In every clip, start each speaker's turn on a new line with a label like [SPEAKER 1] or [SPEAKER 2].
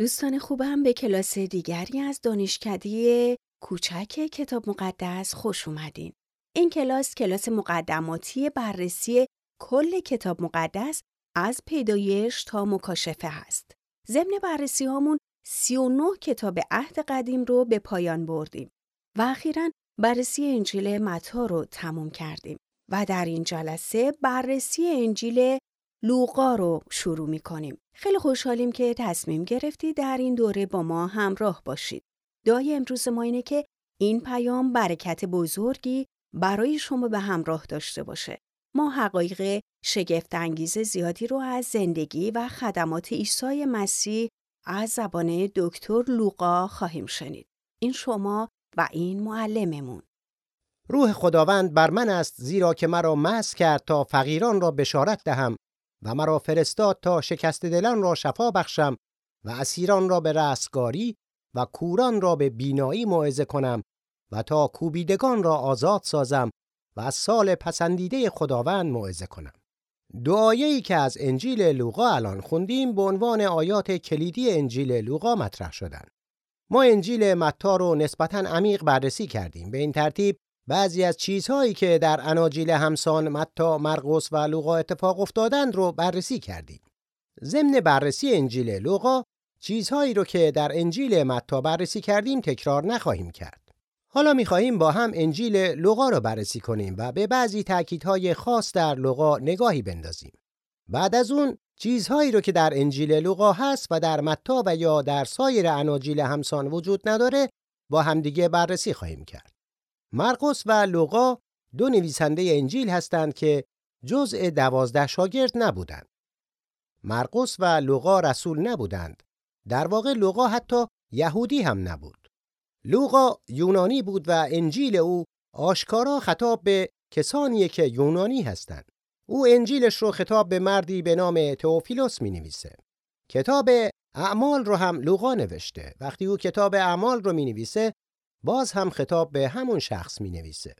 [SPEAKER 1] دوستان خوبم به کلاس دیگری از دانشکده کوچک کتاب مقدس خوش اومدین. این کلاس کلاس مقدماتی بررسی کل کتاب مقدس از پیدایش تا مکاشفه هست. ضمن بررسی هامون 39 کتاب عهد قدیم رو به پایان بردیم و اخیرا بررسی انجیل متا رو تموم کردیم و در این جلسه بررسی انجیل لوقا رو شروع می کنیم. خیلی خوشحالیم که تصمیم گرفتی در این دوره با ما همراه باشید. دعای امروز ما اینه که این پیام برکت بزرگی برای شما به همراه داشته باشه. ما حقایق شگفت انگیز زیادی رو از زندگی و خدمات عیسی مسیح از زبان دکتر لوقا خواهیم شنید. این شما و این معلممون.
[SPEAKER 2] روح خداوند بر من است زیرا که مرا مس کرد تا فقیران را بشارت دهم و مرا فرستاد تا شکست دلان را شفا بخشم و اسیران را به رستگاری و کوران را به بینایی موعظه کنم و تا کوبیدگان را آزاد سازم و از سال پسندیده خداوند موعظه کنم. دعایی که از انجیل لوقا الان خوندیم به عنوان آیات کلیدی انجیل لوقا مطرح شدند. ما انجیل متا رو نسبتا عمیق بررسی کردیم. به این ترتیب بعضی از چیزهایی که در اناجیل همسان متا، مرقس و لوقا اتفاق افتادند رو بررسی کردیم. ضمن بررسی انجیل لوقا چیزهایی رو که در انجیل متا بررسی کردیم تکرار نخواهیم کرد. حالا می‌خواهیم با هم انجیل لوقا رو بررسی کنیم و به بعضی تأکیدهای خاص در لوقا نگاهی بندازیم. بعد از اون چیزهایی رو که در انجیل لوقا هست و در متا و یا در سایر اناجیل همسان وجود نداره با همدیگه بررسی خواهیم کرد. مرقس و لوقا دو نویسنده انجیل هستند که جزء دوازده شاگرد نبودند. مرقس و لوقا رسول نبودند. در واقع لوقا حتی یهودی هم نبود. لوقا یونانی بود و انجیل او آشکارا خطاب به کسانی که یونانی هستند. او انجیلش رو خطاب به مردی به نام تئوفیلوس می نویسه. کتاب اعمال رو هم لوقا نوشته. وقتی او کتاب اعمال رو می نویسه باز هم خطاب به همون شخص می نویسه.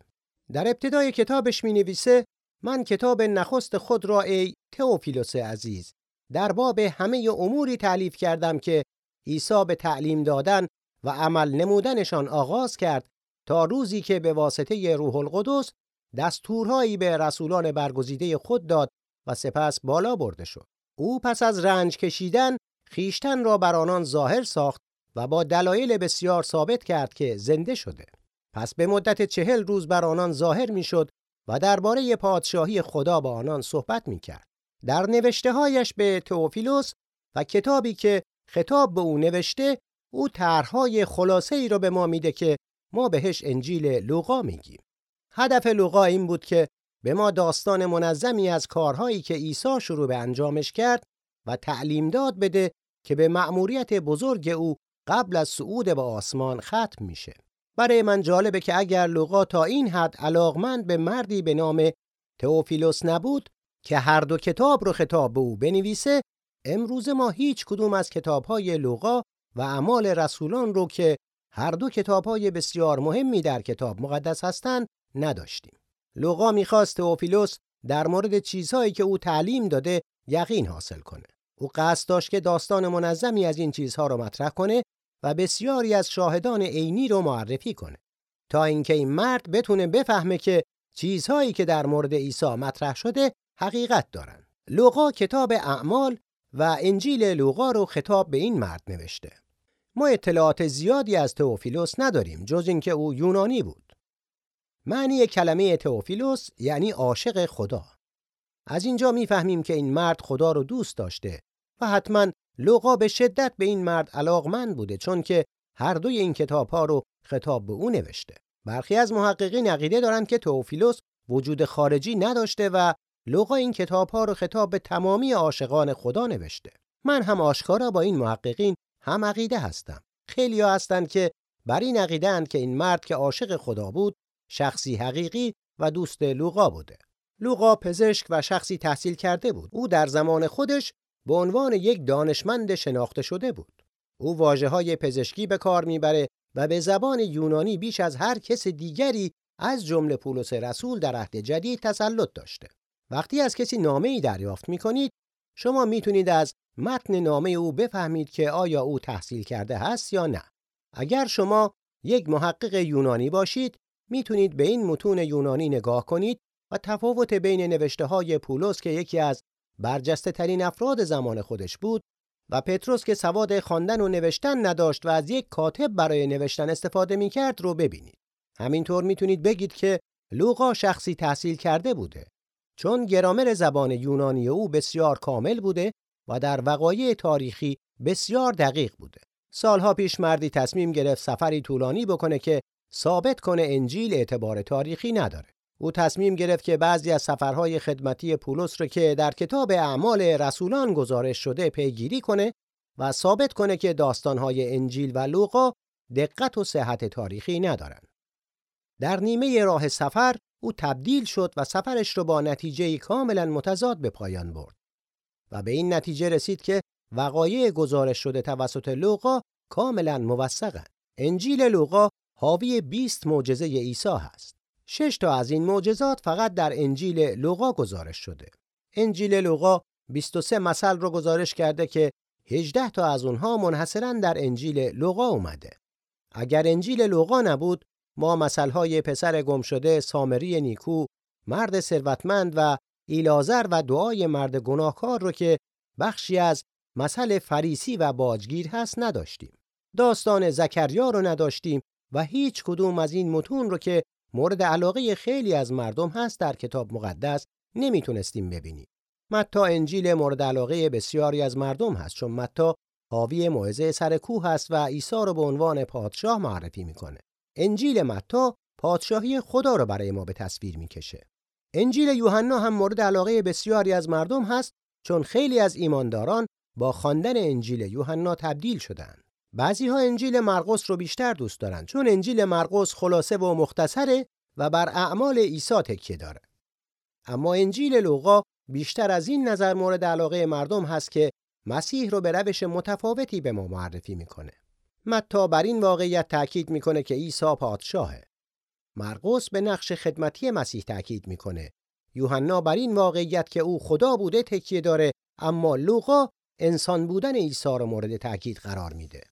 [SPEAKER 2] در ابتدای کتابش می نویسه من کتاب نخست خود را ای تئوفیلوس عزیز در باب همه اموری تعلیف کردم که عیسی به تعلیم دادن و عمل نمودنشان آغاز کرد تا روزی که به واسطه روح القدس دستورهایی به رسولان برگزیده خود داد و سپس بالا برده شد. او پس از رنج کشیدن خیشتن را بر آنان ظاهر ساخت و با دلایل بسیار ثابت کرد که زنده شده. پس به مدت چهل روز بر آنان ظاهر می‌شد و درباره پادشاهی خدا با آنان صحبت می کرد. در نوشته هایش به تئوفیلوس و کتابی که خطاب به او نوشته او طرحهای خلاصه ای را به ما میده که ما بهش انجیل لوقا میگیم. هدف لوقا این بود که به ما داستان منظمی از کارهایی که عیسی شروع به انجامش کرد و تعلیم داد بده که به مأموریت بزرگ او قبل از صعود به آسمان ختم میشه. برای من جالبه که اگر لوقا تا این حد علاقمند به مردی به نام تئوفیلوس نبود که هر دو کتاب رو خطاب به او بنویسه امروز ما هیچ کدوم از کتابهای لوقا و اعمال رسولان رو که هر دو کتابهای بسیار مهمی در کتاب مقدس هستند نداشتیم. لوقا می‌خواست تئوفیلوس در مورد چیزهایی که او تعلیم داده یقین حاصل کنه. او قصد داشت که داستان منظمی از این چیزها رو مطرح کنه و بسیاری از شاهدان عینی رو معرفی کنه تا اینکه این مرد بتونه بفهمه که چیزهایی که در مورد عیسی مطرح شده حقیقت دارن. لوقا کتاب اعمال و انجیل لوقا رو خطاب به این مرد نوشته. ما اطلاعات زیادی از تئوفیلوس نداریم جز اینکه او یونانی بود. معنی کلمه تئوفیلوس یعنی عاشق خدا. از اینجا می‌فهمیم که این مرد خدا رو دوست داشته و حتما لوقا به شدت به این مرد علاقمند بوده چون که هر دوی این کتاب ها رو خطاب به او نوشته. برخی از محققین عقیده دارند که تئوفیلوس وجود خارجی نداشته و لوقا این کتاب ها رو خطاب به تمامی عاشقان خدا نوشته. من هم آشکارا با این محققین هم عقیده هستم. خیلی هستند که بر این عقیده که این مرد که عاشق خدا بود شخصی حقیقی و دوست لوقا بوده. لوقا پزشک و شخصی تحصیل کرده بود. او در زمان خودش به عنوان یک دانشمند شناخته شده بود. او واجه های پزشکی به کار می‌بره و به زبان یونانی بیش از هر کس دیگری از جمله پولس رسول در عهد جدید تسلط داشته. وقتی از کسی نامه ای دریافت می کنید شما می‌تونید از متن نامه او بفهمید که آیا او تحصیل کرده هست یا نه. اگر شما یک محقق یونانی باشید، می‌تونید به این متون یونانی نگاه کنید و تفاوت بین نوشته های پولس که یکی از برجسته ترین افراد زمان خودش بود و پتروس که سواد خواندن و نوشتن نداشت و از یک کاتب برای نوشتن استفاده می‌کرد رو ببینید. همینطور می‌تونید بگید که لوقا شخصی تحصیل کرده بوده چون گرامر زبان یونانی او بسیار کامل بوده و در وقایع تاریخی بسیار دقیق بوده. سالها پیش مردی تصمیم گرفت سفری طولانی بکنه که ثابت کنه انجیل اعتبار تاریخی نداره. او تصمیم گرفت که بعضی از سفرهای خدمتی پولس رو که در کتاب اعمال رسولان گزارش شده پیگیری کنه و ثابت کنه که داستانهای انجیل و لوقا دقت و صحت تاریخی ندارن. در نیمه راه سفر او تبدیل شد و سفرش رو با نتیجه کاملا متضاد به پایان برد و به این نتیجه رسید که وقایع گزارش شده توسط لوقا کاملا موثقند. انجیل لوقا حاوی 20 معجزه عیسی هست. شش تا از این معجزات فقط در انجیل لوقا گزارش شده. انجیل لوقا 23 مثل رو گزارش کرده که 18 تا از اونها منحصرا در انجیل لوقا اومده. اگر انجیل لوقا نبود ما مثلهای پسر گم شده سامری نیکو، مرد ثروتمند و ایلازر و دعای مرد گناهکار رو که بخشی از مثل فریسی و باجگیر هست نداشتیم. داستان زکریا رو نداشتیم و هیچ کدوم از این متون رو که مورد علاقه خیلی از مردم هست در کتاب مقدس نمی‌تونستیم ببینیم. متا انجیل مورد علاقه بسیاری از مردم هست چون متا حاوی موعظه سر کوه است و عیسی رو به عنوان پادشاه معرفی می‌کنه. انجیل متا پادشاهی خدا رو برای ما به تصویر می‌کشه. انجیل یوحنا هم مورد علاقه بسیاری از مردم هست چون خیلی از ایمانداران با خواندن انجیل یوحنا تبدیل شدند. بعضی ها انجیل مرقس رو بیشتر دوست دارن چون انجیل مرقس خلاصه و مختصره و بر اعمال عیسی تکیه داره. اما انجیل لوقا بیشتر از این نظر مورد علاقه مردم هست که مسیح رو به روش متفاوتی به ما معرفی می‌کنه. متا بر این واقعیت تاکید می‌کنه که عیسی پادشاهه. مرقس به نقش خدمتی مسیح تاکید می‌کنه. یوحنا بر این واقعیت که او خدا بوده تکیه داره اما لوقا انسان بودن عیسی رو مورد تاکید قرار میده.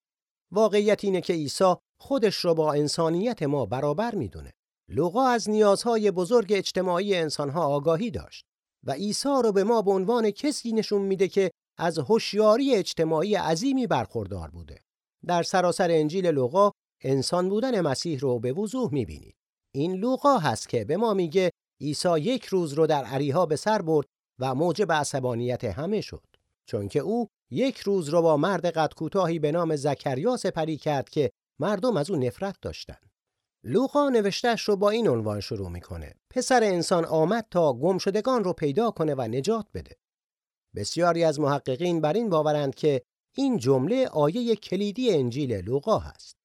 [SPEAKER 2] واقعیت اینه که عیسی خودش رو با انسانیت ما برابر می‌دونه. لوقا از نیازهای بزرگ اجتماعی انسانها آگاهی داشت و عیسی رو به ما به عنوان کسی نشون میده که از هوشیاری اجتماعی عظیمی برخوردار بوده. در سراسر انجیل لوقا انسان بودن مسیح رو به وضوح می‌بینید. این لوقا هست که به ما میگه عیسی یک روز رو در عریها به سر برد و موجب عصبانیت همه شد. چون که او یک روز رو با مرد قد کوتاهی به نام زکریا سپری کرد که مردم از او نفرت داشتند. لوقا نوشتش رو با این عنوان شروع می‌کنه. پسر انسان آمد تا گمشدگان رو پیدا کنه و نجات بده. بسیاری از محققین بر این باورند که این جمله آیه کلیدی انجیل لوقا هست.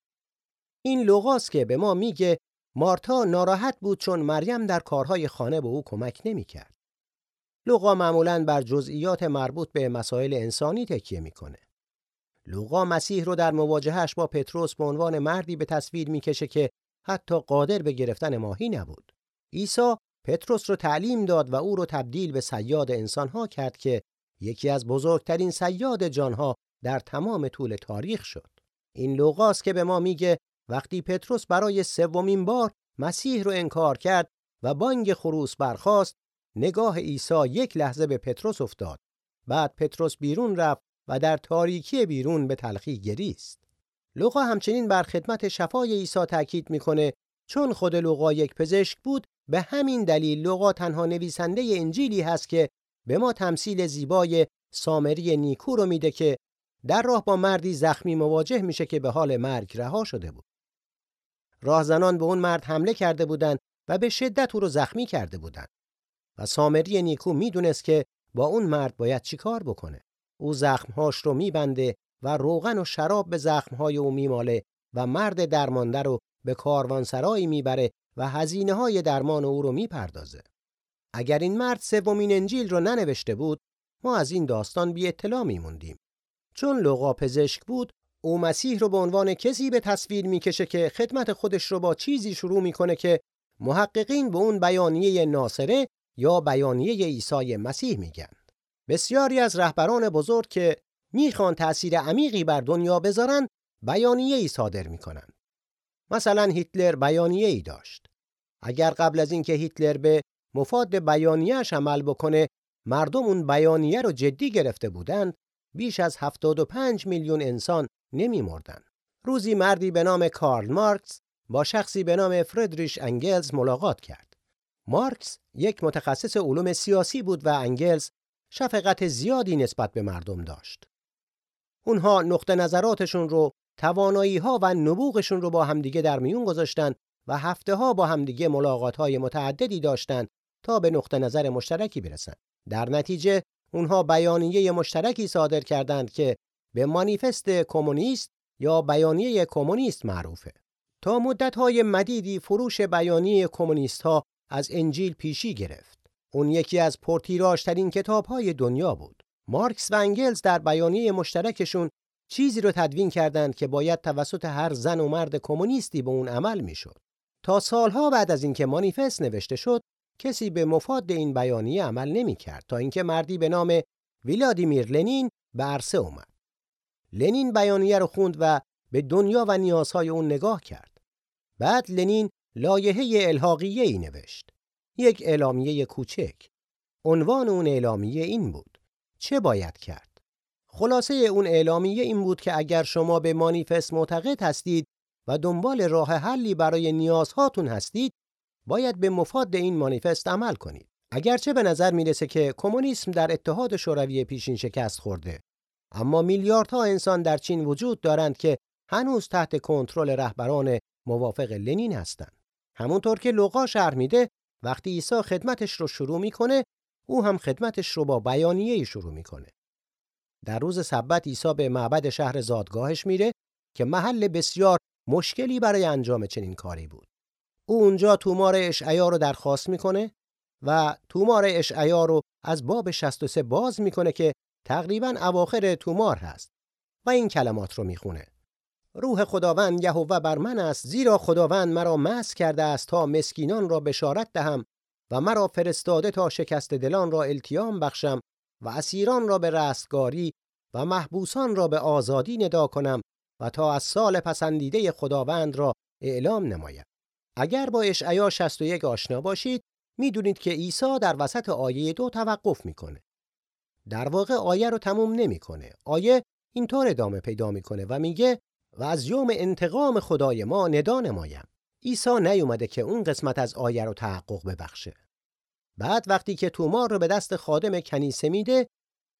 [SPEAKER 2] این لوقاست که به ما میگه مارتا ناراحت بود چون مریم در کارهای خانه به او کمک نمی‌کرد. لوقا معمولاً بر جزئیات مربوط به مسائل انسانی تکیه می‌کنه. لوقا مسیح رو در مواجهش با پتروس به عنوان مردی به تصویر می‌کشه که حتی قادر به گرفتن ماهی نبود. عیسی پتروس رو تعلیم داد و او رو تبدیل به سیاد انسانها کرد که یکی از بزرگترین سیاد جانها در تمام طول تاریخ شد. این لوقاست که به ما میگه وقتی پتروس برای سومین بار مسیح رو انکار کرد و بانگ خروس برخاست نگاه عیسی یک لحظه به پتروس افتاد بعد پتروس بیرون رفت و در تاریکی بیرون به تلخی گریست لوقا همچنین بر خدمت شفای عیسی تاکید می‌کنه چون خود لوقا یک پزشک بود به همین دلیل لوقا تنها نویسنده انجیلی هست که به ما تمثیل زیبای سامری نیکو رو میده که در راه با مردی زخمی مواجه میشه که به حال مرگ رها شده بود. راهزنان به اون مرد حمله کرده بودند و به شدت او رو زخمی کرده بودند. و سامری نیکو می‌دونست که با اون مرد باید چیکار بکنه. او زخمهاش رو میبنده و روغن و شراب به زخمهای او میماله و مرد درمانده رو به کاروانسرایی می‌بره و هزینه های درمان او رو می‌پردازه. اگر این مرد سومین انجیل رو ننوشته بود، ما از این داستان بی اطلاع میموندیم. چون لوقا پزشک بود، او مسیح رو به عنوان کسی به تصویر می‌کشه که خدمت خودش رو با چیزی شروع می‌کنه که محققین به اون بیانیه ناصره یا بیانیه عیسی مسیح میگن. بسیاری از رهبران بزرگ که می‌خوان تأثیر عمیقی بر دنیا بذارن بیانیه ای صادر می‌کنن. مثلا هیتلر بیانیه ای داشت. اگر قبل از اینکه هیتلر به مفاد بیانیهش عمل بکنه مردم اون بیانیه رو جدی گرفته بودند بیش از 75 میلیون انسان نمی مردن. روزی مردی به نام کارل مارکس با شخصی به نام فردریش انگلز ملاقات کرد. مارکس یک متخصص علوم سیاسی بود و انگلز شفقت زیادی نسبت به مردم داشت. اونها نقطه نظراتشون رو، توانایی ها و نبوغشون رو با همدیگه در میون گذاشتن و هفته ها با همدیگه ملاقات های متعددی داشتند تا به نقطه نظر مشترکی برسن. در نتیجه اونها بیانیه مشترکی صادر کردند که به مانیفست کمونیست یا بیانیه کمونیست معروفه. تا مدت‌های مدیدی فروش بیانیه کمونیست ها از انجیل پیشی گرفت. اون یکی از پرتیراژترین کتاب‌های دنیا بود. مارکس و انگلز در بیانیه مشترکشون چیزی رو تدوین کردند که باید توسط هر زن و مرد کمونیستی به اون عمل می‌شد. تا سالها بعد از اینکه مانیفست نوشته شد، کسی به مفاد این بیانیه عمل نمی‌کرد تا اینکه مردی به نام ویلادیمیر لنین به عرصه اومد. لنین بیانیه رو خوند و به دنیا و نیازهای اون نگاه کرد. بعد لنین لایحه الحاقیه ای نوشت. یک اعلامیه کوچک. عنوان اون اعلامیه این بود. چه باید کرد؟ خلاصه اون اعلامیه این بود که اگر شما به مانیفست معتقد هستید و دنبال راه حلی برای نیازهاتون هستید، باید به مفاد این مانیفست عمل کنید. اگرچه به نظر می‌رسه که کمونیسم در اتحاد شوروی پیشین شکست خورده، اما میلیاردها انسان در چین وجود دارند که هنوز تحت کنترل رهبران موافق لنین هستند. همونطور که لوقا شرح میده وقتی عیسی خدمتش رو شروع می‌کنه او هم خدمتش رو با بیانیه شروع می‌کنه. در روز سبت عیسی به معبد شهر زادگاهش میره که محل بسیار مشکلی برای انجام چنین کاری بود. او اونجا تومار اشعیا رو درخواست می‌کنه و تومار اشعیا رو از باب 63 باز می‌کنه که تقریبا اواخر تومار هست و این کلمات رو می‌خونه. روح خداوند یهوه بر من است زیرا خداوند مرا مس کرده است تا مسکینان را بشارت دهم و مرا فرستاده تا شکست دلان را التیام بخشم و اسیران را به رستگاری و محبوسان را به آزادی ندا کنم و تا از سال پسندیده خداوند را اعلام نمایم اگر با اشعیا 61 آشنا باشید می‌دونید که عیسی در وسط آیه دو توقف می‌کنه. در واقع آیه رو تموم نمی‌کنه. آیه اینطور ادامه پیدا می‌کنه و میگه و از یوم انتقام خدای ما ندا نمایم. عیسی نیومده که اون قسمت از آیه رو تحقق ببخشه. بعد وقتی که تومار رو به دست خادم کنیسه میده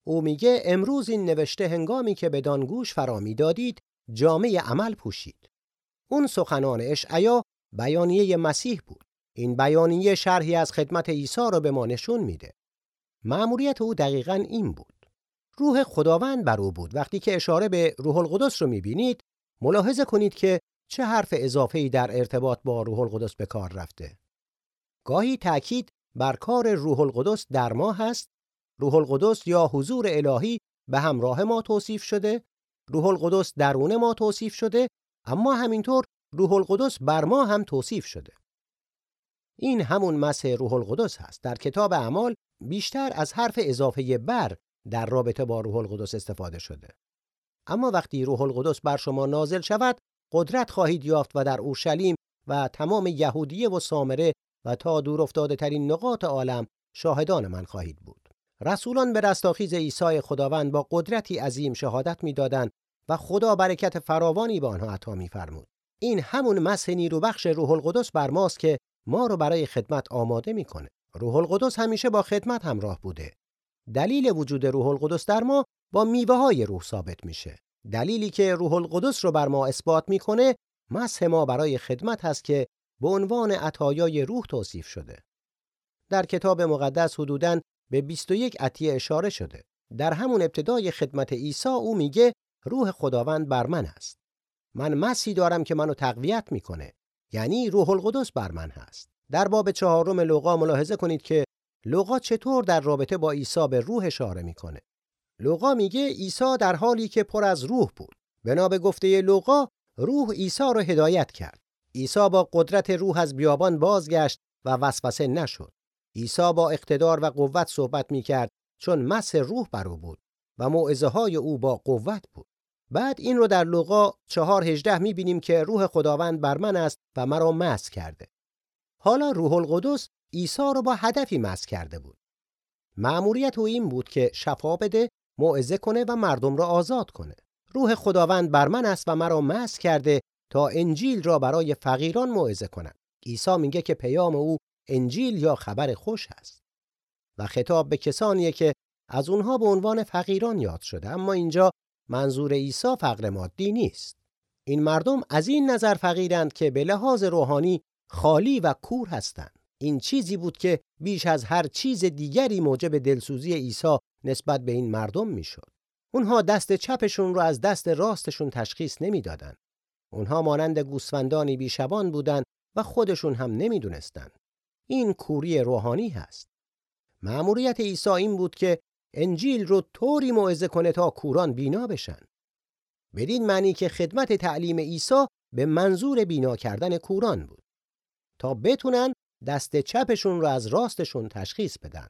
[SPEAKER 2] او میگه امروز این نوشته هنگامی که به دانگوش فرا می‌دادید جامعه عمل پوشید. اون سخنان اشعیا بیانیه مسیح بود. این بیانیه شرحی از خدمت عیسی رو به ما نشون میده. مأموریت او دقیقا این بود. روح خداوند بر او بود. وقتی که اشاره به روح القدس رو می‌بینید ملاحظه کنید که چه حرف اضافه‌ای در ارتباط با روح القدس به کار رفته. گاهی تأکید بر کار روح القدس در ما هست روح القدس یا حضور الهی به همراه ما توصیف شده روح القدس درون ما توصیف شده اما همینطور روح القدس بر ما هم توصیف شده. این همون مسح روح القدس هست. در کتاب اعمال بیشتر از حرف اضافه بر در رابطه با روح القدس استفاده شده. اما وقتی روح القدس بر شما نازل شود قدرت خواهید یافت و در اورشلیم و تمام یهودیه و سامره و تا دور افتاده ترین نقاط عالم شاهدان من خواهید بود. رسولان به رستاخیز عیسی خداوند با قدرتی عظیم شهادت می‌دادند و خدا برکت فراوانی به آنها عطا میفرمود. این همون مسح نیروبخش روح القدس بر ماست که ما رو برای خدمت آماده می‌کنه. روح القدس همیشه با خدمت همراه بوده. دلیل وجود روح القدس در ما با میوه های روح ثابت میشه. دلیلی که روح القدس رو بر ما اثبات می‌کنه مسح ما برای خدمت هست که به عنوان عطایای روح توصیف شده. در کتاب مقدس حدوداً به 21 عطیه اشاره شده. در همون ابتدای خدمت عیسی او میگه روح خداوند بر من است. من مسی دارم که منو تقویت می‌کنه. یعنی روح القدس بر من هست. در باب چهارم لوقا ملاحظه کنید که لوقا چطور در رابطه با عیسی به روح اشاره می‌کنه. لوقا میگه عیسی در حالی که پر از روح بود. بنا به گفته لوقا روح عیسی رو هدایت کرد. عیسی با قدرت روح از بیابان بازگشت و وسوسه نشد. عیسی با اقتدار و قوت صحبت می کرد چون مس روح بر او بود و موعظه های او با قوت بود بعد این رو در لوقا 4:18 می‌بینیم که روح خداوند بر من است و مرا مس کرده حالا روح القدس عیسی رو با هدفی مس کرده بود مأموریت او این بود که شفا بده موعظه کنه و مردم را آزاد کنه. روح خداوند بر من است و مرا مس کرده تا انجیل را برای فقیران موعظه کنم. عیسی میگه که پیام او انجیل یا خبر خوش است. و خطاب به کسانیه که از اونها به عنوان فقیران یاد شده اما اینجا منظور عیسی فقر مادی نیست. این مردم از این نظر فقیرند که به لحاظ روحانی خالی و کور هستند. این چیزی بود که بیش از هر چیز دیگری موجب دلسوزی عیسی نسبت به این مردم می‌شد. اونها دست چپشون رو از دست راستشون تشخیص نمی‌دادند اونها مانند گوسفندانی بیشبان بودند و خودشون هم نمی‌دونستند این کوری روحانی هست. مأموریت عیسی این بود که انجیل رو طوری موعظه کنه تا کوران بینا بشن. بدین معنی که خدمت تعلیم عیسی به منظور بینا کردن کوران بود. تا بتونن دست چپشون رو از راستشون تشخیص بدن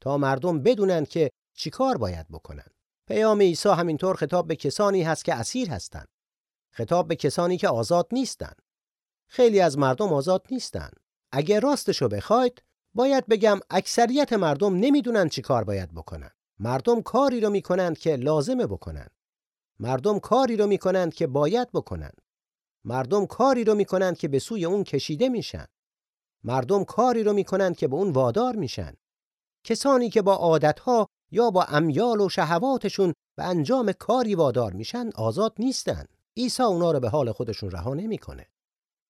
[SPEAKER 2] تا مردم بدونن که چیکار باید بکنن. پیام عیسی همینطور خطاب به کسانی هست که اسیر هستند خطاب به کسانی که آزاد نیستند خیلی از مردم آزاد نیستند اگه راستشو بخواید باید بگم اکثریت مردم نمی‌دونن چی کار باید بکنن. مردم کاری رو می‌کنند که لازمه بکنن. مردم کاری رو می‌کنند که باید بکنن. مردم کاری رو می‌کنند که به سوی اون کشیده میشن. مردم کاری رو می‌کنند که به اون وادار میشن. کسانی که با عادتها یا با امیال و شهواتشون به انجام کاری وادار میشن آزاد نیستن. عیسی اونا رو به حال خودشون رها نمی‌کنه.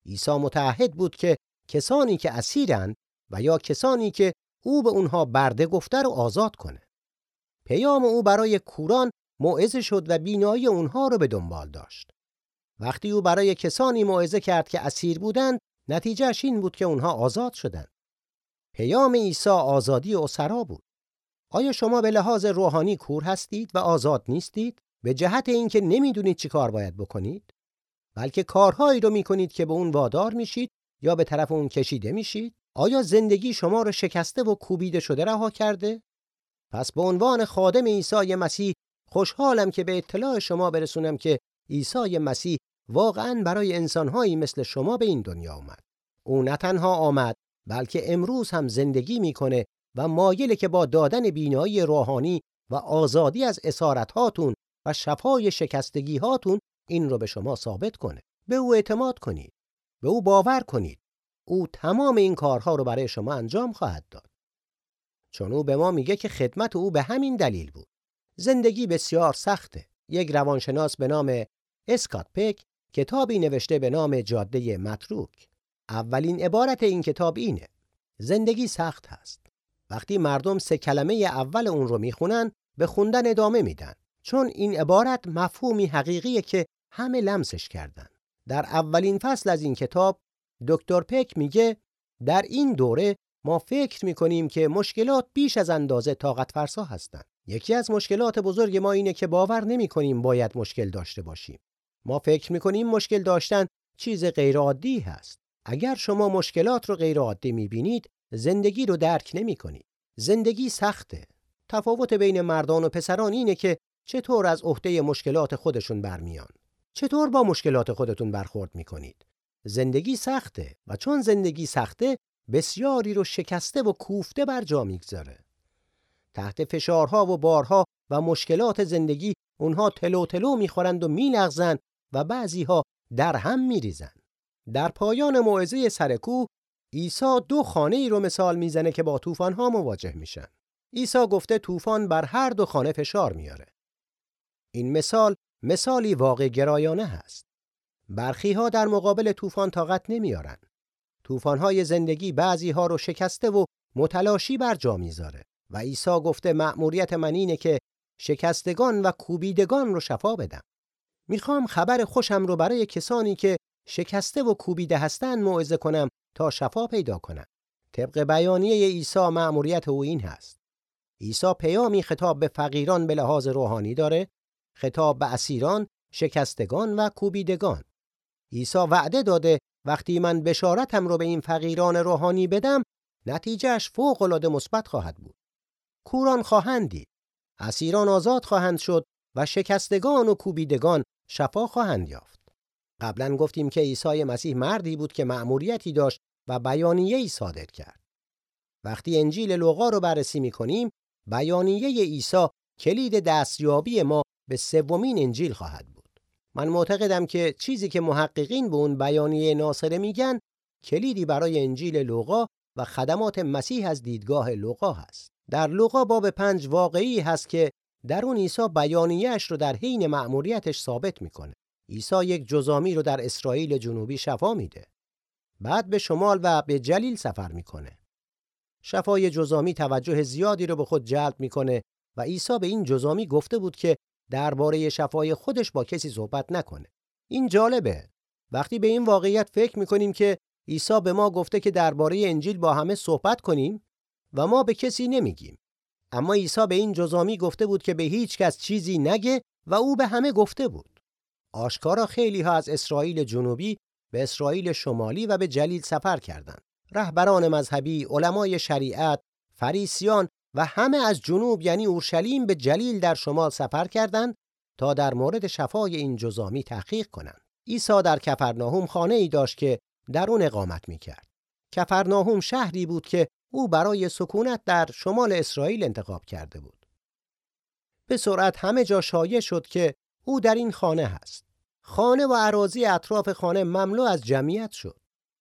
[SPEAKER 2] عیسی متعهد بود که کسانی که اسیرن و یا کسانی که او به اونها برده گفته رو آزاد کنه. پیام او برای کوران موعظه شد و بینایی اونها رو به دنبال داشت. وقتی او برای کسانی موعظه کرد که اسیر بودند نتیجهش این بود که اونها آزاد شدند. پیام عیسی آزادی اسرا بود. آیا شما به لحاظ روحانی کور هستید و آزاد نیستید؟ به جهت اینکه نمی‌دونید چی کار باید بکنید؟ بلکه کارهایی رو می‌کنید که به اون وادار میشید یا به طرف اون کشیده میشید؟ آیا زندگی شما رو شکسته و کوبیده شده رها کرده؟ پس به عنوان خادم عیسی مسیح خوشحالم که به اطلاع شما برسونم که عیسی مسیح واقعا برای انسانهایی مثل شما به این دنیا آمد. او نه تنها آمد بلکه امروز هم زندگی می‌کنه و مایله که با دادن بینایی روحانی و آزادی از اسارتهاتون و شفای شکستگی هاتون این رو به شما ثابت کنه. به او اعتماد کنید. به او باور کنید. او تمام این کارها رو برای شما انجام خواهد داد. چون او به ما میگه که خدمت او به همین دلیل بود. زندگی بسیار سخته. یک روانشناس به نام اسکات پک کتابی نوشته به نام جاده متروک. اولین عبارت این کتاب اینه. زندگی سخت هست. وقتی مردم سه کلمه اول اون رو می‌خونن به خوندن ادامه میدن. چون این عبارت مفهومی حقیقیه که همه لمسش کردن. در اولین فصل از این کتاب دکتر پک میگه در این دوره ما فکر می‌کنیم که مشکلات بیش از اندازه طاقت فرسا هستند. یکی از مشکلات بزرگ ما اینه که باور نمی کنیم باید مشکل داشته باشیم. ما فکر می‌کنیم مشکل داشتن چیز غیرعادی هست. اگر شما مشکلات رو غیرعادی می‌بینید، زندگی رو درک نمی کنید. زندگی سخته. تفاوت بین مردان و پسران اینه که چطور از عهده مشکلات خودشون برمیان. چطور با مشکلات خودتون برخورد می‌کنید. زندگی سخته و چون زندگی سخته بسیاری رو شکسته و کوفته بر جا می‌گذاره. تحت فشارها و بارها و مشکلات زندگی اونها تلو تلو می‌خورند و میلغزند و بعضیها در هم میریزند. در پایان موعظه سرکو عیسی دو خانه ای رو مثال می‌زنه که با طوفان‌ها مواجه میشن. عیسی گفته طوفان بر هر دو خانه فشار میاره. این مثال مثالی واقع گرایانه هست. برخی ها در مقابل طوفان طاقت نمیارن. طوفان های زندگی بعضی ها رو شکسته و متلاشی بر جا می‌ذاره و عیسی گفته مأموریت من اینه که شکستگان و کوبیدگان رو شفا بدم. می‌خوام خبر خوشم رو برای کسانی که شکسته و کوبیده هستن موعظه کنم تا شفا پیدا کنم. طبق بیانیه عیسی مأموریت او این هست. عیسی پیامی خطاب به فقیران به لحاظ روحانی داره، خطاب به اسیران، شکستگان و کوبیدگان. عیسی وعده داده وقتی من بشارتم رو به این فقیران روحانی بدم، نتیجهش فوق العاده مثبت خواهد بود. کوران خواهند دید اسیران آزاد خواهند شد و شکستگان و کوبیدگان شفا خواهند یافت. قبلا گفتیم که عیسی مسیح مردی بود که مأموریتی داشت و بیانیه‌ای صادر کرد. وقتی انجیل لوقا رو بررسی می‌کنیم بیانیه عیسی کلید دستیابی ما به سومین انجیل خواهد بود. من معتقدم که چیزی که محققین به اون بیانیه ناصره میگن کلیدی برای انجیل لوقا و خدمات مسیح از دیدگاه لوقا هست. در لوقا باب پنج واقعی هست که در اون عیسی بیانیهش رو در حین مأموریتش ثابت می‌کنه. عیسی یک جزامی رو در اسرائیل جنوبی شفا میده. بعد به شمال و به جلیل سفر می‌کنه. شفای جزامی توجه زیادی رو به خود جلب می‌کنه و عیسی به این جزامی گفته بود که درباره شفای خودش با کسی صحبت نکنه. این جالبه. وقتی به این واقعیت فکر می‌کنیم که عیسی به ما گفته که درباره انجیل با همه صحبت کنیم و ما به کسی نمیگیم. اما عیسی به این جزامی گفته بود که به هیچ کس چیزی نگه و او به همه گفته بود. آشکارا خیلی ها از اسرائیل جنوبی به اسرائیل شمالی و به جلیل سفر کردند. رهبران مذهبی علمای شریعت فریسیان و همه از جنوب یعنی اورشلیم به جلیل در شمال سفر کردند تا در مورد شفای این جزامی تحقیق کنند. عیسی در کفرناهوم خانه ای داشت که در اون اقامت می کرد. کفرناهوم شهری بود که او برای سکونت در شمال اسرائیل انتخاب کرده بود. به سرعت همه جا شایع شد که او در این خانه هست. خانه و عراضی اطراف خانه مملو از جمعیت شد.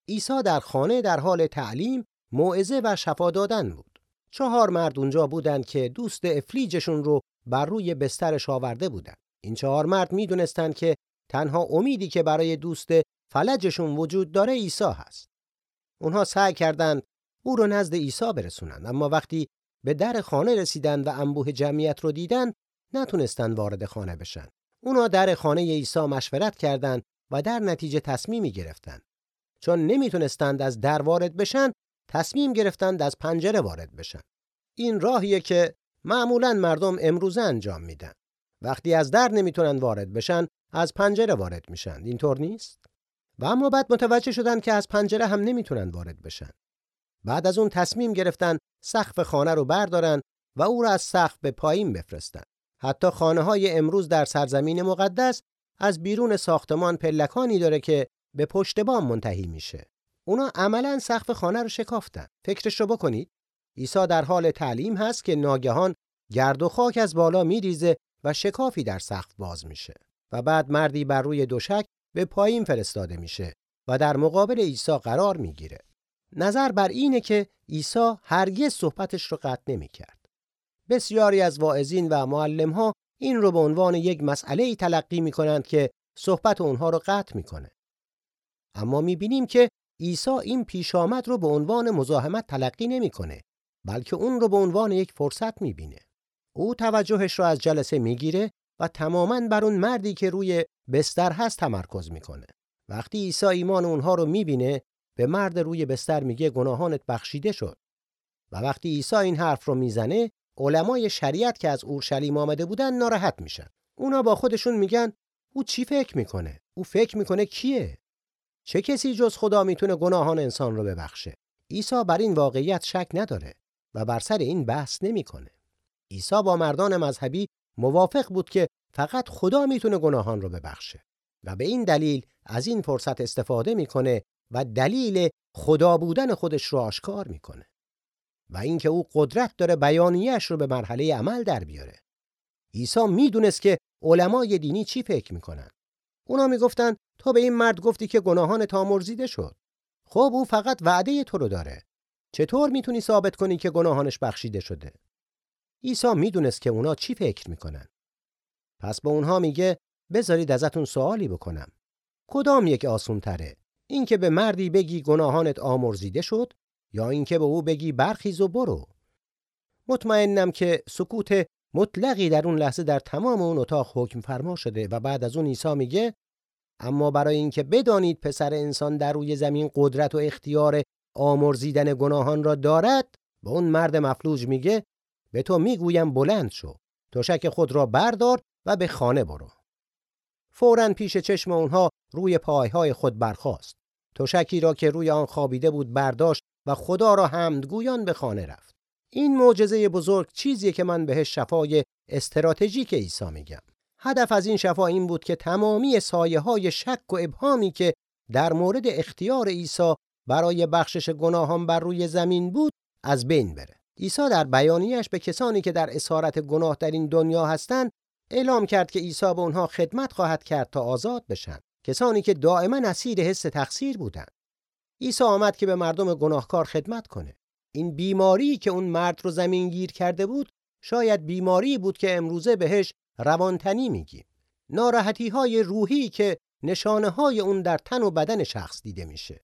[SPEAKER 2] عیسی در خانه در حال تعلیم، موعظه و شفا دادن بود. چهار مرد اونجا بودند که دوست افلیجشون رو بر روی بسترش آورده بودند. این چهار مرد می‌دونستند که تنها امیدی که برای دوست فلجشون وجود داره عیسی هست. اونها سعی کردند او رو نزد عیسی برسونند اما وقتی به در خانه رسیدند و انبوه جمعیت رو دیدن نتونستند وارد خانه بشن. اونا در خانه عیسی مشورت کردند و در نتیجه تصمیمی گرفتند. چون نمی‌تونستند از در وارد بشن، تصمیم گرفتند از پنجره وارد بشن. این راهیه که معمولا مردم امروزه انجام میدن. وقتی از در نمی‌تونن وارد بشن، از پنجره وارد میشن. اینطور نیست؟ و اما بعد متوجه شدن که از پنجره هم نمی‌تونن وارد بشن. بعد از اون تصمیم گرفتن سقف خانه رو بردارن و او را از سقف به پایین بفرستن. حتی خانه های امروز در سرزمین مقدس از بیرون ساختمان پلکانی داره که به پشت بام منتهی میشه. اونا عملا سقف خانه رو شکافتن. فکرش رو بکنید. عیسی در حال تعلیم هست که ناگهان گرد و خاک از بالا میریزه و شکافی در سقف باز میشه و بعد مردی بر روی دوشک به پایین فرستاده میشه و در مقابل عیسی قرار می‌گیره. نظر بر اینه که عیسی هرگز صحبتش رو قطع نمی‌کرد. بسیاری از واعظین و معلم ها این رو به عنوان یک مسئله ای تلقی می‌کنند که صحبت اونها رو قطع می‌کنه. اما می‌بینیم که عیسی این پیش آمد رو به عنوان مزاحمت تلقی نمی‌کنه بلکه اون رو به عنوان یک فرصت می‌بینه. او توجهش رو از جلسه می‌گیره و تماما بر اون مردی که روی بستر هست تمرکز می‌کنه. وقتی عیسی ایمان اونها رو می‌بینه به مرد روی بستر میگه گناهانت بخشیده شد. و وقتی عیسی این حرف رو می‌زنه علمای شریعت که از اورشلیم آمده بودن ناراحت میشن. اونا با خودشون میگن او چی فکر می‌کنه؟ او فکر می‌کنه کیه؟ چه کسی جز خدا می‌تونه گناهان انسان رو ببخشه؟ عیسی بر این واقعیت شک نداره و بر سر این بحث نمی‌کنه. عیسی با مردان مذهبی موافق بود که فقط خدا می‌تونه گناهان رو ببخشه و به این دلیل از این فرصت استفاده می‌کنه و دلیل خدا بودن خودش رو آشکار می‌کنه و اینکه او قدرت داره بیانیهش رو به مرحله عمل در بیاره. عیسی می‌دونست که علمای دینی چی فکر می‌کنن. اونا می‌گفتن تو به این مرد گفتی که گناهان تا مرزیده شد. خب او فقط وعده تو رو داره. چطور می‌تونی ثابت کنی که گناهانش بخشیده شده؟ عیسی می‌دونست که اونا چی فکر می‌کنن. پس به اونها میگه بذارید ازتون سوالی بکنم. کدام یک آسون تره اینکه به مردی بگی گناهانت آمرزیده شد یا اینکه به او بگی برخیز و برو. مطمئنم که سکوت مطلقی در اون لحظه در تمام اون اتاق حکم فرما شده و بعد از اون عیسی میگه اما برای اینکه بدانید پسر انسان در روی زمین قدرت و اختیار آمرزیدن گناهان را دارد به اون مرد مفلوج میگه به تو می‌گویم بلند شو تشک خود را بردار و به خانه برو. فورا پیش چشم اونها روی پایهای خود برخاست. تشکی را که روی آن خوابیده بود برداشت و خدا را حمدگویان به خانه رفت. این معجزه بزرگ چیزیه که من بهش شفای استراتژیک عیسی میگم. هدف از این شفا این بود که تمامی سایه های شک و ابهامی که در مورد اختیار عیسی برای بخشش گناهان بر روی زمین بود از بین بره. عیسی در بیانیش به کسانی که در اسارت گناه در این دنیا هستند اعلام کرد که عیسی به اونها خدمت خواهد کرد تا آزاد بشن. کسانی که دائما اسیر حس تقصیر بودند. عیسی آمد که به مردم گناهکار خدمت کنه. این بیماری که اون مرد رو زمین گیر کرده بود شاید بیماری بود که امروزه بهش روانتنی میگیم. ناراحتی های روحی که نشانه های اون در تن و بدن شخص دیده میشه.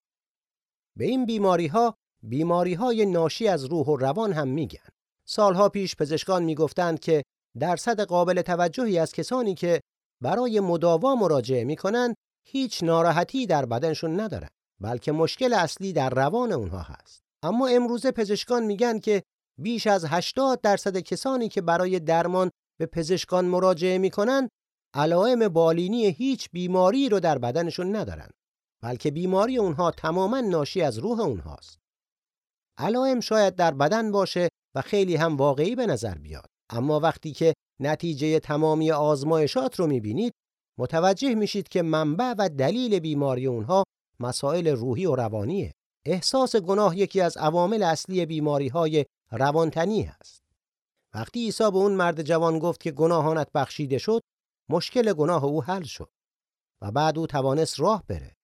[SPEAKER 2] به این بیماری ها بیماری های ناشی از روح و روان هم میگن. سالها پیش پزشکان می‌گفتند که درصد قابل توجهی از کسانی که برای مداوا مراجعه می‌کنن هیچ ناراحتی در بدنشون ندارن بلکه مشکل اصلی در روان اونها هست. اما امروزه پزشکان میگن که بیش از 80 درصد کسانی که برای درمان به پزشکان مراجعه می‌کنن علائم بالینی هیچ بیماری رو در بدنشون ندارن بلکه بیماری اونها تماما ناشی از روح اونهاست. علائم شاید در بدن باشه و خیلی هم واقعی به نظر بیاد. اما وقتی که نتیجه تمامی آزمایشات رو می‌بینید متوجه میشید که منبع و دلیل بیماری اونها مسائل روحی و روانیه. احساس گناه یکی از عوامل اصلی بیماری های روانتنی است وقتی عیسی به اون مرد جوان گفت که گناهانت بخشیده شد مشکل گناه او حل شد و بعد او توانست راه بره.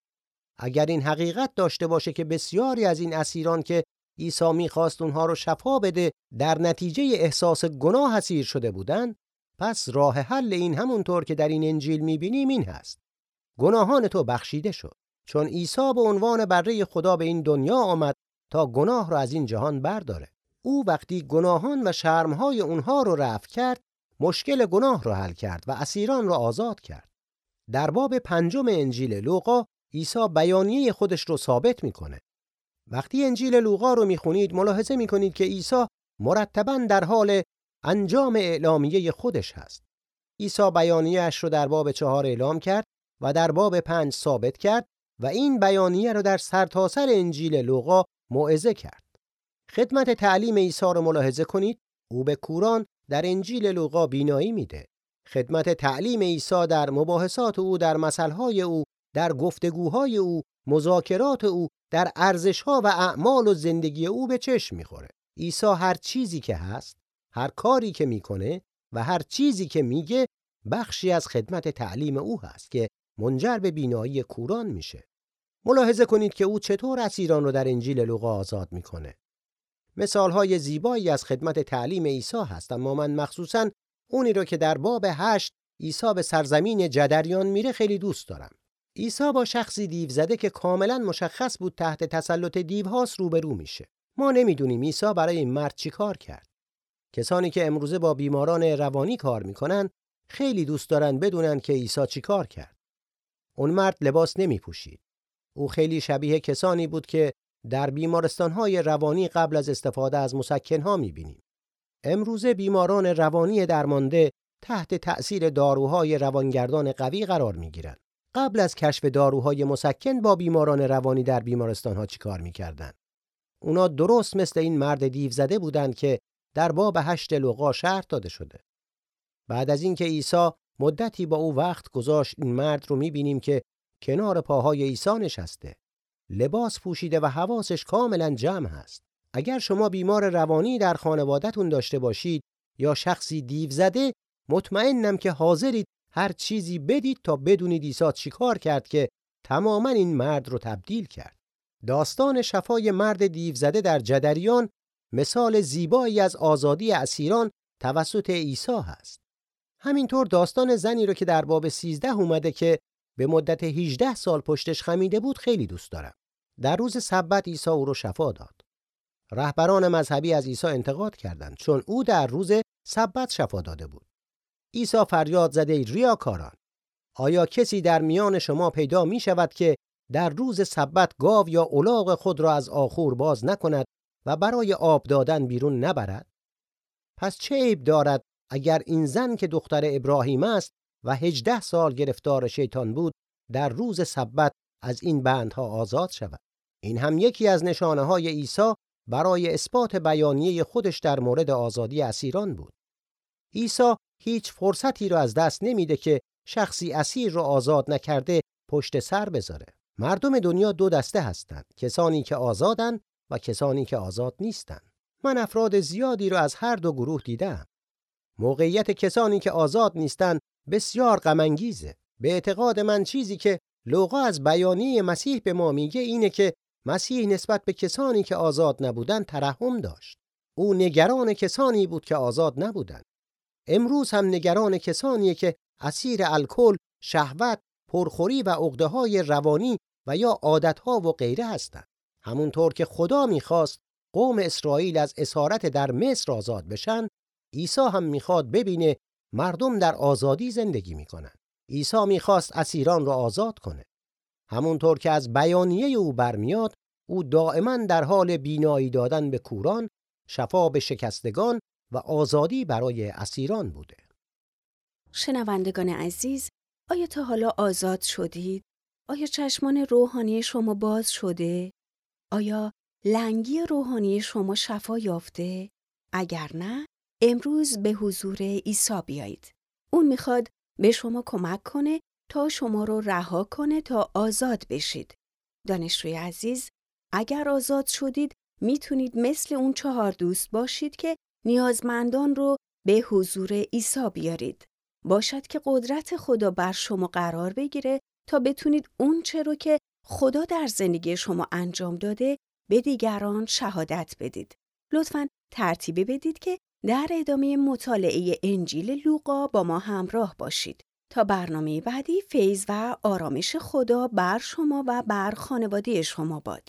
[SPEAKER 2] اگر این حقیقت داشته باشه که بسیاری از این اسیران که عیسی می‌خواست اونها رو شفا بده در نتیجه احساس گناه اسیر شده بودند پس راه حل این همونطور که در این انجیل می‌بینیم این هست. گناهان تو بخشیده شد چون عیسی به عنوان بره خدا به این دنیا آمد تا گناه را از این جهان برداره. او وقتی گناهان و شرمهای اونها رو رفع کرد مشکل گناه را حل کرد و اسیران را آزاد کرد. در باب پنجم انجیل لوقا عیسی بیانیه خودش رو ثابت می‌کنه. وقتی انجیل لوقا رو می‌خونید ملاحظه می‌کنید که عیسی مرتبا در حال انجام اعلامیه خودش هست. عیسی بیانیهش رو در باب چهار اعلام کرد و در باب پنج ثابت کرد و این بیانیه رو در سرتاسر سر انجیل لوقا موعظه کرد. خدمت تعلیم عیسی رو ملاحظه کنید. او به کوران در انجیل لوقا بینایی میده. خدمت تعلیم عیسی در مباحثات او در مسائل او در گفتگوهای او مذاکرات او در ارزشها و اعمال و زندگی او به چشم می‌خوره. عیسی هر چیزی که هست هر کاری که می‌کنه و هر چیزی که میگه بخشی از خدمت تعلیم او هست که منجر به بینایی کوران میشه. ملاحظه کنید که او چطور اسیران رو در انجیل لوقا آزاد می‌کنه. مثالهای زیبایی از خدمت تعلیم عیسی هست اما من مخصوصا اونی رو که در باب هشت عیسی به سرزمین جدریان میره خیلی دوست دارم. عیسی با شخصی دیو زده که کاملا مشخص بود تحت تسلط دیوهاست روبرو میشه. ما نمی‌دونیم عیسی برای این مرد چی کار کرد. کسانی که امروزه با بیماران روانی کار می‌کنن خیلی دوست دارن بدونن که عیسی چی کار کرد اون مرد لباس نمی پوشید. او خیلی شبیه کسانی بود که در بیمارستانهای روانی قبل از استفاده از مسکنها می‌بینیم. امروزه بیماران روانی درمانده تحت تأثیر داروهای روانگردان قوی قرار می‌گیرند. قبل از کشف داروهای مسکن با بیماران روانی در بیمارستانها چیکار می‌کردند؟ اونا درست مثل این مرد دیو زده بودند که در باب هشت لوقا شرط داده شده. بعد از اینکه عیسی مدتی با او وقت گذاشت این مرد رو می‌بینیم که کنار پاهای عیسی نشسته. لباس پوشیده و حواسش کاملا جمع هست. اگر شما بیمار روانی در خانوادهتون داشته باشید یا شخصی دیو زده مطمئنم که حاضرید هر چیزی بدید تا بدونید عیسی چیکار کرد که تماما این مرد رو تبدیل کرد. داستان شفای مرد دیو زده در جدریان مثال زیبایی از آزادی اسیران توسط عیسی هست. همینطور داستان زنی رو که در باب 13 اومده که به مدت 18 سال پشتش خمیده بود خیلی دوست دارم. در روز سبت عیسی او رو شفا داد. رهبران مذهبی از عیسی انتقاد کردند چون او در روز سبت شفا داده بود. عیسی فریاد زده ای ریاکاران آیا کسی در میان شما پیدا می شود که در روز سبت گاو یا الاغ خود را از آخور باز نکند و برای آب دادن بیرون نبرد پس چه عیب دارد اگر این زن که دختر ابراهیم است و هجده سال گرفتار شیطان بود در روز سبت از این بندها آزاد شود این هم یکی از نشانه های عیسی برای اثبات بیانیه خودش در مورد آزادی اسیران بود. عیسی هیچ فرصتی را از دست نمیده که شخصی اسیر را آزاد نکرده پشت سر بذاره. مردم دنیا دو دسته هستند. کسانی که آزادند و کسانی که آزاد نیستند. من افراد زیادی را از هر دو گروه دیدم. موقعیت کسانی که آزاد نیستند بسیار غم به اعتقاد من چیزی که لوقا از بیانیه مسیح به ما میگه اینه که مسیح نسبت به کسانی که آزاد نبودن ترحم داشت. او نگران کسانی بود که آزاد نبودند. امروز هم نگران کسانی که اسیر الکل، شهوت، پرخوری و عقده های روانی و یا عادتها و غیره هستند. همونطور که خدا می‌خواست قوم اسرائیل از اسارت در مصر آزاد بشن، عیسی هم می‌خواد ببینه مردم در آزادی زندگی می‌کنن. عیسی می‌خواست اسیران را آزاد کنه. همونطور که از بیانیه او برمیاد، او دائما در حال بینایی دادن به کوران، شفا به شکستگان و آزادی برای اسیران بوده.
[SPEAKER 1] شنوندگان عزیز، آیا تا حالا آزاد شدید؟ آیا چشمان روحانی شما باز شده؟ آیا لنگی روحانی شما شفا یافته؟ اگر نه، امروز به حضور عیسی بیایید. اون می‌خواد به شما کمک کنه تا شما رو رها کنه تا آزاد بشید. دانشجوی عزیز، اگر آزاد شدید می‌تونید مثل اون چهار دوست باشید که نیازمندان رو به حضور عیسی بیارید. باشد که قدرت خدا بر شما قرار بگیره تا بتونید اون چه رو که خدا در زندگی شما انجام داده به دیگران شهادت بدید. لطفا ترتیبی بدید که در ادامه مطالعه انجیل لوقا با ما همراه باشید تا برنامه بعدی فیض و آرامش خدا بر شما و بر خانواده شما باد.